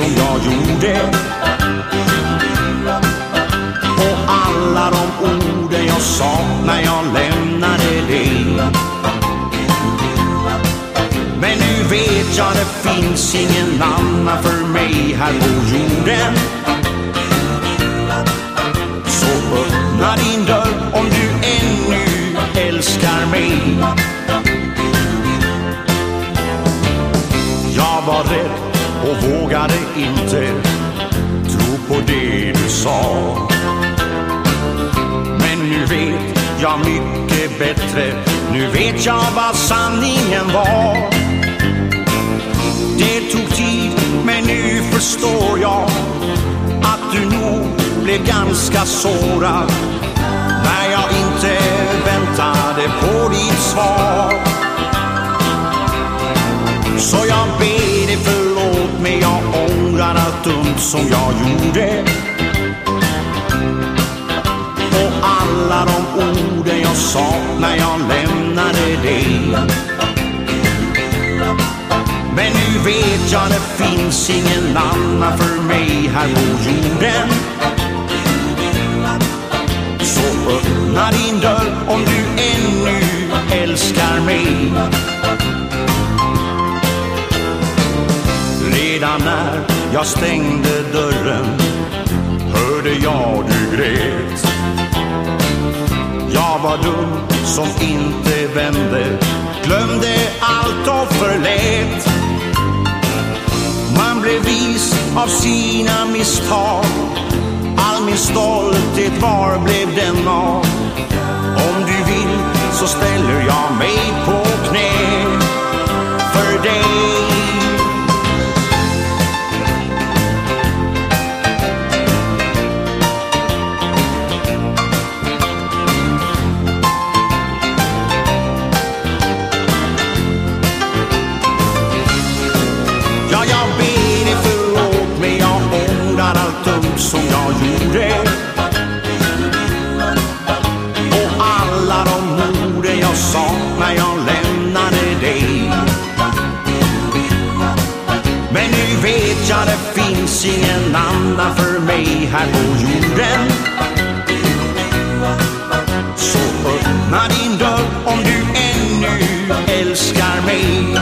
som jag gjorde. Och alla de orden jag sa när jag lämnade dig. Men nu vet jag det finns ingen annan för mig här på jorden. Så öppna din dörr om du ännu älskar mig. Jag var rädd och vågade inte tro på det du sa. Men nu vet jag mycket bättre. Nu vet jag vad sanningen var. Det tog tid men nu förstår jag Att du nog blev ganska sårad När jag inte väntade på ditt svar. Så jag ber men Jag ångrar allt dumt som jag gjorde. Och alla de orden jag sa när jag lämnade dig. Men nu vet jag det finns ingen annan för mig här på jorden. Redan när jag stängde dörren. Hörde jag du grät. Jag var dum som inte vände. Glömde allt och förlät. Man blev vis av sina misstag. All min stolthet, var blev den av? Om du vill så ställer jag mig på knä. För dig jag gjorde. Och alla de orden jag sa när jag lämnade dig. Men nu vet jag det finns ingen annan för mig här på jorden. Så öppna din dörr om du ännu älskar mig.